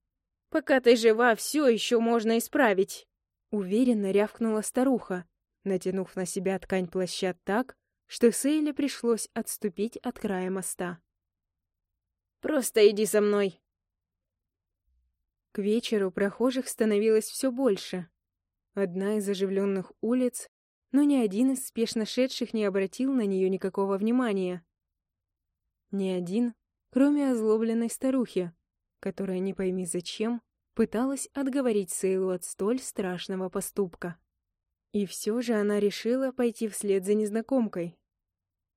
Пока ты жива, все еще можно исправить. Уверенно рявкнула старуха, натянув на себя ткань плаща так, что Сейле пришлось отступить от края моста. «Просто иди со мной!» К вечеру прохожих становилось все больше. Одна из оживленных улиц, но ни один из спешно шедших не обратил на нее никакого внимания. Ни один, кроме озлобленной старухи, которая, не пойми зачем, пыталась отговорить Сейлу от столь страшного поступка. И все же она решила пойти вслед за незнакомкой.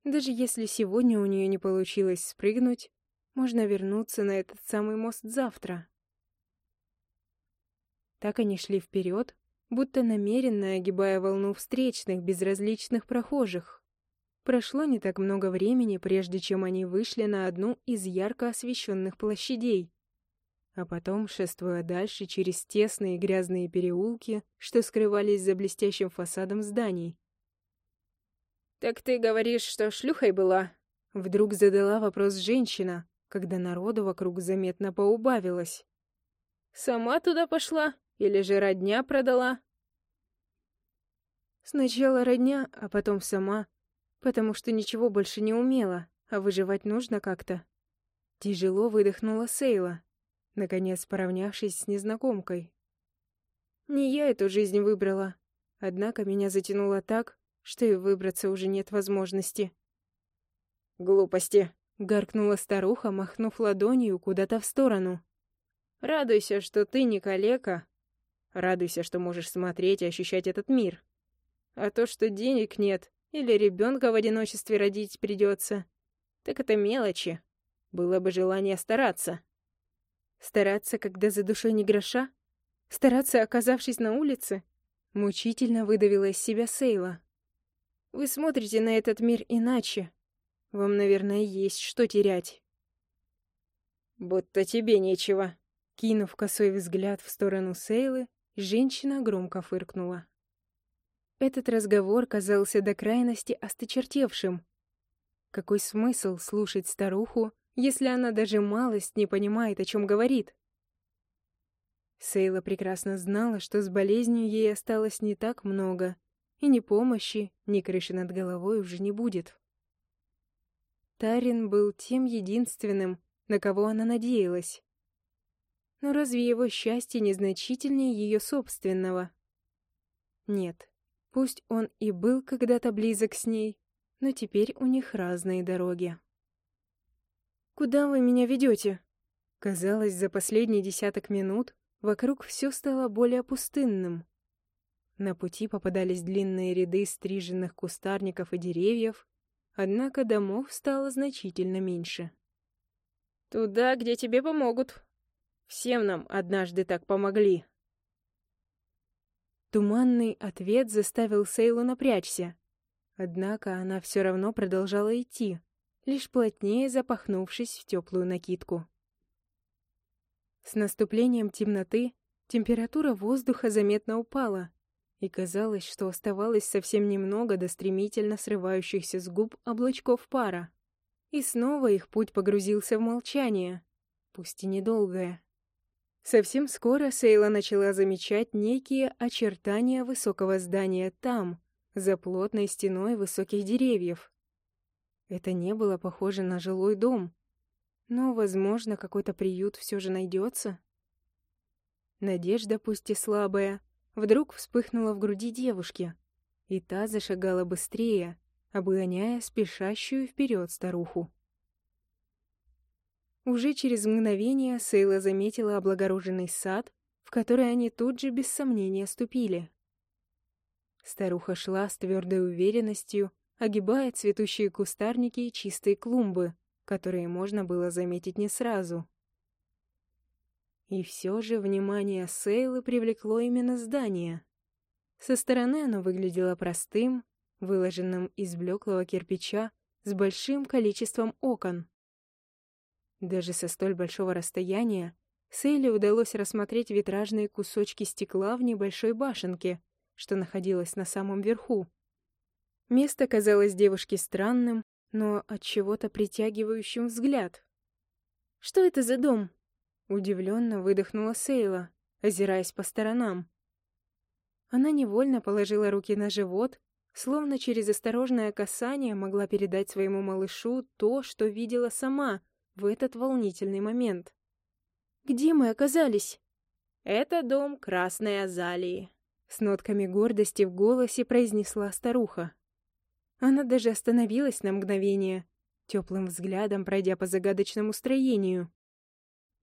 Даже если сегодня у нее не получилось спрыгнуть, можно вернуться на этот самый мост завтра. Так они шли вперед, будто намеренно огибая волну встречных, безразличных прохожих. Прошло не так много времени, прежде чем они вышли на одну из ярко освещенных площадей. А потом, шествуя дальше через тесные грязные переулки, что скрывались за блестящим фасадом зданий. «Так ты говоришь, что шлюхой была?» Вдруг задала вопрос женщина, когда народу вокруг заметно поубавилось. «Сама туда пошла? Или же родня продала?» Сначала родня, а потом сама, потому что ничего больше не умела, а выживать нужно как-то. Тяжело выдохнула Сейла наконец поравнявшись с незнакомкой. Не я эту жизнь выбрала, однако меня затянуло так, что и выбраться уже нет возможности. «Глупости!» — гаркнула старуха, махнув ладонью куда-то в сторону. «Радуйся, что ты не калека. Радуйся, что можешь смотреть и ощущать этот мир. А то, что денег нет или ребенка в одиночестве родить придется, так это мелочи. Было бы желание стараться». Стараться, когда за душой не гроша? Стараться, оказавшись на улице? Мучительно выдавила из себя Сейла. Вы смотрите на этот мир иначе. Вам, наверное, есть что терять. Будто тебе нечего. Кинув косой взгляд в сторону Сейлы, женщина громко фыркнула. Этот разговор казался до крайности осточертевшим. Какой смысл слушать старуху, если она даже малость не понимает, о чем говорит. Сейла прекрасно знала, что с болезнью ей осталось не так много, и ни помощи, ни крыши над головой уже не будет. Тарин был тем единственным, на кого она надеялась. Но разве его счастье незначительнее ее собственного? Нет, пусть он и был когда-то близок с ней, но теперь у них разные дороги. «Куда вы меня ведете?» Казалось, за последние десяток минут вокруг все стало более пустынным. На пути попадались длинные ряды стриженных кустарников и деревьев, однако домов стало значительно меньше. «Туда, где тебе помогут. Всем нам однажды так помогли». Туманный ответ заставил Сейлу напрячься, однако она все равно продолжала идти, лишь плотнее запахнувшись в теплую накидку. С наступлением темноты температура воздуха заметно упала, И казалось, что оставалось совсем немного до стремительно срывающихся с губ облачков пара. И снова их путь погрузился в молчание, пусть и недолгое. Совсем скоро Сейла начала замечать некие очертания высокого здания там, за плотной стеной высоких деревьев. Это не было похоже на жилой дом, но, возможно, какой-то приют все же найдется. Надежда, пусть и слабая, вдруг вспыхнула в груди девушки, и та зашагала быстрее, обгоняя спешащую вперед старуху. Уже через мгновение Сейла заметила облагороженный сад, в который они тут же без сомнения ступили. Старуха шла с твердой уверенностью, огибая цветущие кустарники и чистые клумбы, которые можно было заметить не сразу. И все же внимание Сейлы привлекло именно здание. Со стороны оно выглядело простым, выложенным из блеклого кирпича с большим количеством окон. Даже со столь большого расстояния Сейле удалось рассмотреть витражные кусочки стекла в небольшой башенке — что находилась на самом верху. Место казалось девушке странным, но от чего-то притягивающим взгляд. «Что это за дом?» Удивленно выдохнула Сейла, озираясь по сторонам. Она невольно положила руки на живот, словно через осторожное касание могла передать своему малышу то, что видела сама в этот волнительный момент. «Где мы оказались?» «Это дом Красной Азалии», с нотками гордости в голосе произнесла старуха. Она даже остановилась на мгновение, теплым взглядом пройдя по загадочному строению.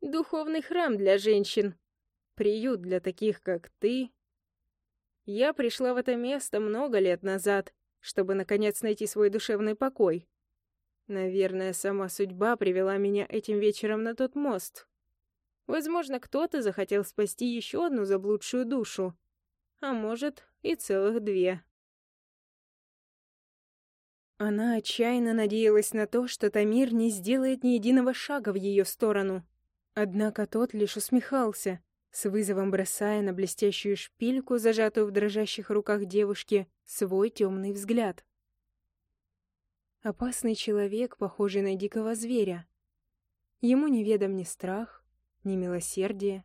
«Духовный храм для женщин. Приют для таких, как ты. Я пришла в это место много лет назад, чтобы, наконец, найти свой душевный покой. Наверное, сама судьба привела меня этим вечером на тот мост. Возможно, кто-то захотел спасти еще одну заблудшую душу а может и целых две. Она отчаянно надеялась на то, что Тамир не сделает ни единого шага в ее сторону. Однако тот лишь усмехался, с вызовом бросая на блестящую шпильку, зажатую в дрожащих руках девушки, свой темный взгляд. Опасный человек, похожий на дикого зверя. Ему неведом ни страх, ни милосердие,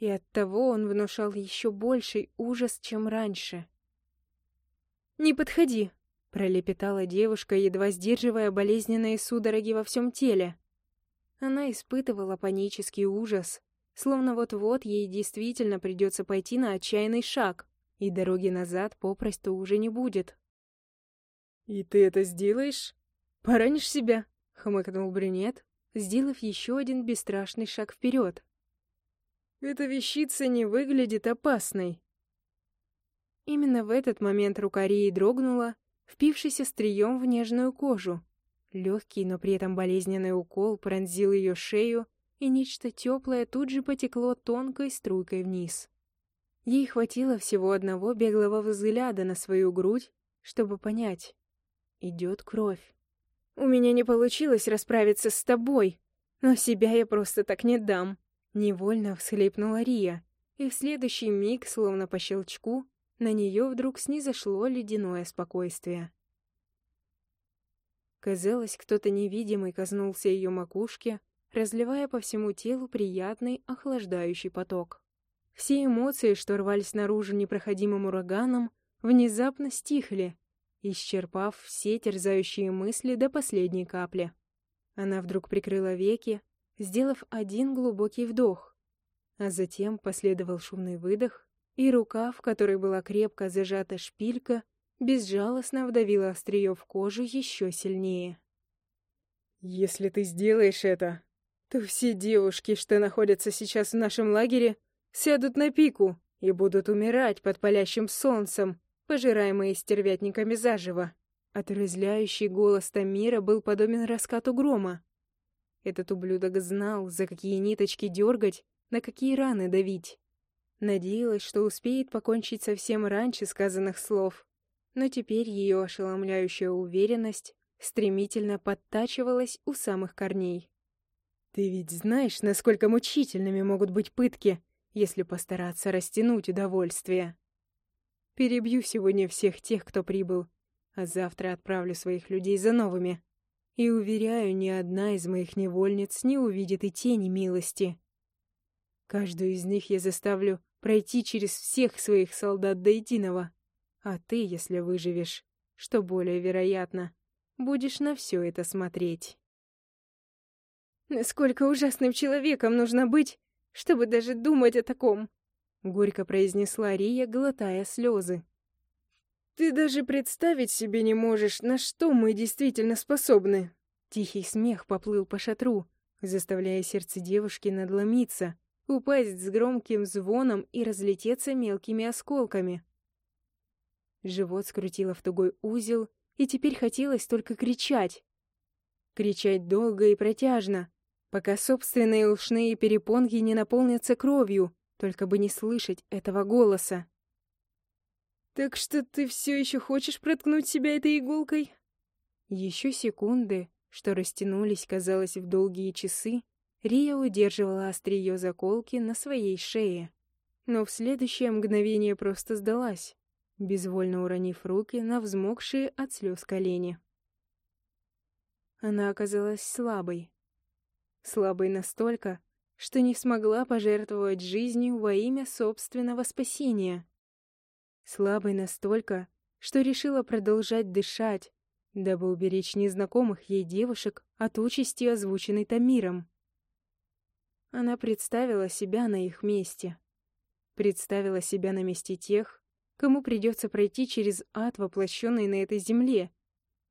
и оттого он внушал еще больший ужас, чем раньше. «Не подходи!» — пролепетала девушка, едва сдерживая болезненные судороги во всем теле. Она испытывала панический ужас, словно вот-вот ей действительно придется пойти на отчаянный шаг, и дороги назад попросту уже не будет. «И ты это сделаешь? Поранишь себя?» — хмыкнул брюнет, сделав еще один бесстрашный шаг вперед. Эта вещица не выглядит опасной. Именно в этот момент рука Рии дрогнула, впившись острием в нежную кожу. Легкий, но при этом болезненный укол пронзил ее шею, и нечто теплое тут же потекло тонкой струйкой вниз. Ей хватило всего одного беглого взгляда на свою грудь, чтобы понять. Идет кровь. «У меня не получилось расправиться с тобой, но себя я просто так не дам», Невольно всхлипнула Рия, и в следующий миг, словно по щелчку, на нее вдруг снизошло ледяное спокойствие. Казалось, кто-то невидимый коснулся ее макушки, разливая по всему телу приятный охлаждающий поток. Все эмоции, что рвались наружу непроходимым ураганом, внезапно стихли, исчерпав все терзающие мысли до последней капли. Она вдруг прикрыла веки, сделав один глубокий вдох, а затем последовал шумный выдох, и рука, в которой была крепко зажата шпилька, безжалостно вдавила острие в кожу еще сильнее. «Если ты сделаешь это, то все девушки, что находятся сейчас в нашем лагере, сядут на пику и будут умирать под палящим солнцем, пожираемые стервятниками заживо». Отрызляющий голос Тамира был подобен раскату грома. Этот ублюдок знал, за какие ниточки дергать, на какие раны давить. Надеялась, что успеет покончить совсем раньше сказанных слов, но теперь ее ошеломляющая уверенность стремительно подтачивалась у самых корней. «Ты ведь знаешь, насколько мучительными могут быть пытки, если постараться растянуть удовольствие?» Перебью сегодня всех тех, кто прибыл, а завтра отправлю своих людей за новыми. И, уверяю, ни одна из моих невольниц не увидит и тени милости. Каждую из них я заставлю пройти через всех своих солдат до единого. А ты, если выживешь, что более вероятно, будешь на все это смотреть. Насколько ужасным человеком нужно быть, чтобы даже думать о таком? Горько произнесла Рия, глотая слезы. Ты даже представить себе не можешь, на что мы действительно способны. Тихий смех поплыл по шатру, заставляя сердце девушки надломиться, упасть с громким звоном и разлететься мелкими осколками. Живот скрутило в тугой узел, и теперь хотелось только кричать. Кричать долго и протяжно, пока собственные ушные перепонки не наполнятся кровью, только бы не слышать этого голоса. «Так что ты все еще хочешь проткнуть себя этой иголкой?» Еще секунды, что растянулись, казалось, в долгие часы, Рия удерживала острие заколки на своей шее. Но в следующее мгновение просто сдалась безвольно уронив руки на взмокшие от слез колени. Она оказалась слабой. Слабой настолько, что не смогла пожертвовать жизнью во имя собственного спасения. Слабой настолько, что решила продолжать дышать, дабы уберечь незнакомых ей девушек от участи, озвученной Тамиром. Она представила себя на их месте. Представила себя на месте тех, кому придется пройти через ад, воплощенный на этой земле,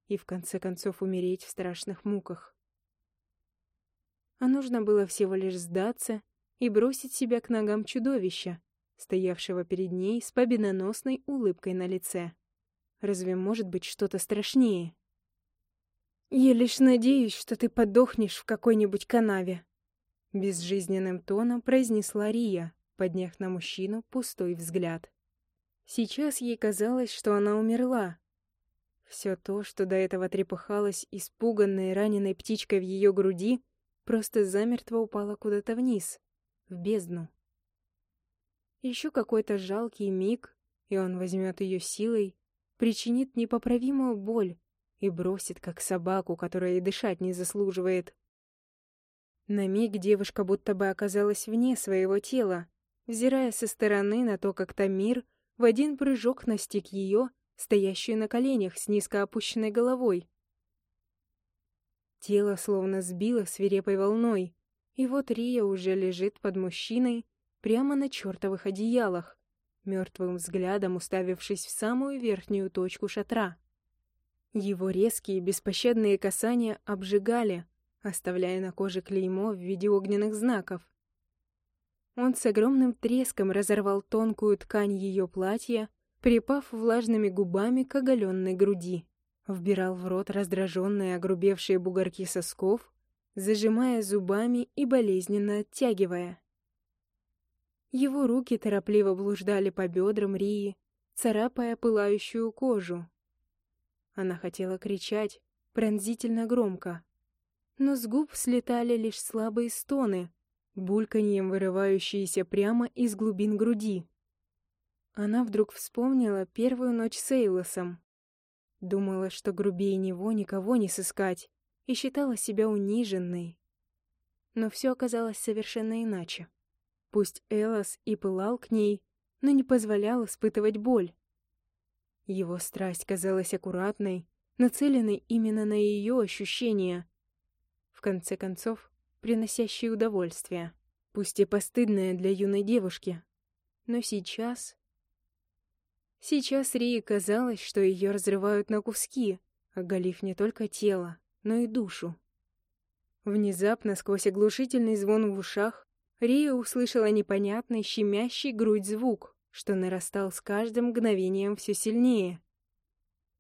и в конце концов умереть в страшных муках. А нужно было всего лишь сдаться и бросить себя к ногам чудовища, стоявшего перед ней с победоносной улыбкой на лице. Разве может быть что-то страшнее? «Я лишь надеюсь, что ты подохнешь в какой-нибудь канаве», — безжизненным тоном произнесла Рия, подняв на мужчину пустой взгляд. Сейчас ей казалось, что она умерла. Все то, что до этого трепыхалось испуганной раненой птичкой в ее груди, просто замертво упало куда-то вниз, в бездну. Еще какой-то жалкий миг, и он возьмет ее силой, причинит непоправимую боль и бросит, как собаку, которая и дышать не заслуживает. На миг девушка будто бы оказалась вне своего тела, взирая со стороны на то, как Тамир — в один прыжок настиг ее, стоящую на коленях с низко опущенной головой. Тело словно сбило свирепой волной, и вот Рия уже лежит под мужчиной прямо на чертовых одеялах, мертвым взглядом уставившись в самую верхнюю точку шатра. Его резкие беспощадные касания обжигали, оставляя на коже клеймо в виде огненных знаков. Он с огромным треском разорвал тонкую ткань ее платья, припав влажными губами к оголенной груди. Вбирал в рот раздраженные огрубевшие бугорки сосков, зажимая зубами и болезненно оттягивая. Его руки торопливо блуждали по бедрам Рии, царапая пылающую кожу. Она хотела кричать, пронзительно громко, но с губ слетали лишь слабые стоны, бульканьем вырывающиеся прямо из глубин груди. Она вдруг вспомнила первую ночь с Эйлосом. Думала, что грубее него никого не сыскать, и считала себя униженной. Но все оказалось совершенно иначе. Пусть Элос и пылал к ней, но не позволял испытывать боль. Его страсть казалась аккуратной, нацеленной именно на ее ощущения. В конце концов, приносящее удовольствие, пусть и постыдное для юной девушки. Но сейчас... Сейчас Рии казалось, что ее разрывают на куски, оголив не только тело, но и душу. Внезапно, сквозь оглушительный звон в ушах, Рия услышала непонятный, щемящий грудь звук, что нарастал с каждым мгновением все сильнее.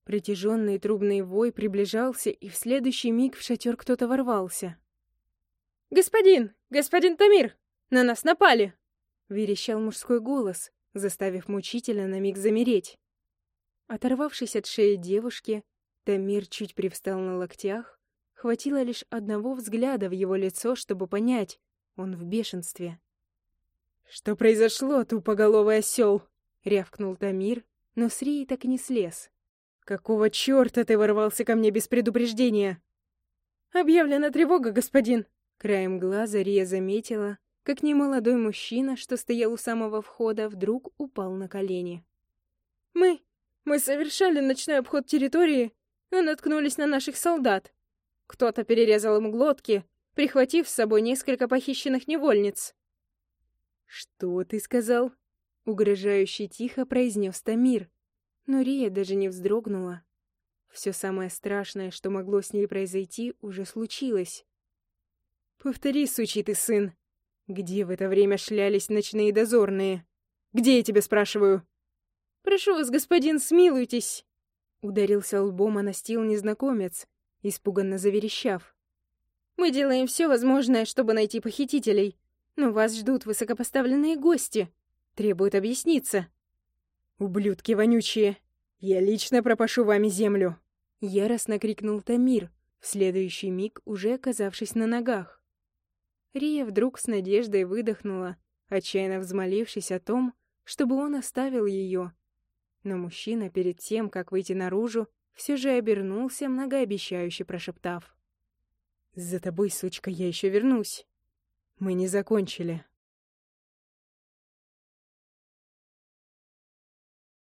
Притяженный трубный вой приближался, и в следующий миг в шатер кто-то ворвался. «Господин! Господин Тамир! На нас напали!» — верещал мужской голос, заставив мучителя на миг замереть. Оторвавшись от шеи девушки, Тамир чуть привстал на локтях. Хватило лишь одного взгляда в его лицо, чтобы понять, он в бешенстве. «Что произошло, тупоголовый осел?» — рявкнул Тамир, но с Рией так и не слез. «Какого черта ты ворвался ко мне без предупреждения?» «Объявлена тревога, господин!» Краем глаза Рия заметила, как немолодой мужчина, что стоял у самого входа, вдруг упал на колени. «Мы... мы совершали ночной обход территории, но наткнулись на наших солдат. Кто-то перерезал им глотки, прихватив с собой несколько похищенных невольниц». «Что ты сказал?» — угрожающе тихо произнес Тамир. Но Рия даже не вздрогнула. Все самое страшное, что могло с ней произойти, уже случилось. «Повтори, сучий ты сын!» Где в это время шлялись ночные дозорные? Где я тебя спрашиваю? Прошу вас, господин, смилуйтесь. Ударился лбом о настил незнакомец, испуганно заверещав. Мы делаем все возможное, чтобы найти похитителей, но вас ждут высокопоставленные гости. Требуют объясниться. Ублюдки вонючие! Я лично пропашу вами землю! Яростно крикнул Тамир, в следующий миг уже оказавшись на ногах. Рия вдруг с надеждой выдохнула, отчаянно взмолившись о том, чтобы он оставил ее. Но мужчина перед тем, как выйти наружу, все же обернулся, многообещающе прошептав. «За тобой, сучка, я еще вернусь. Мы не закончили».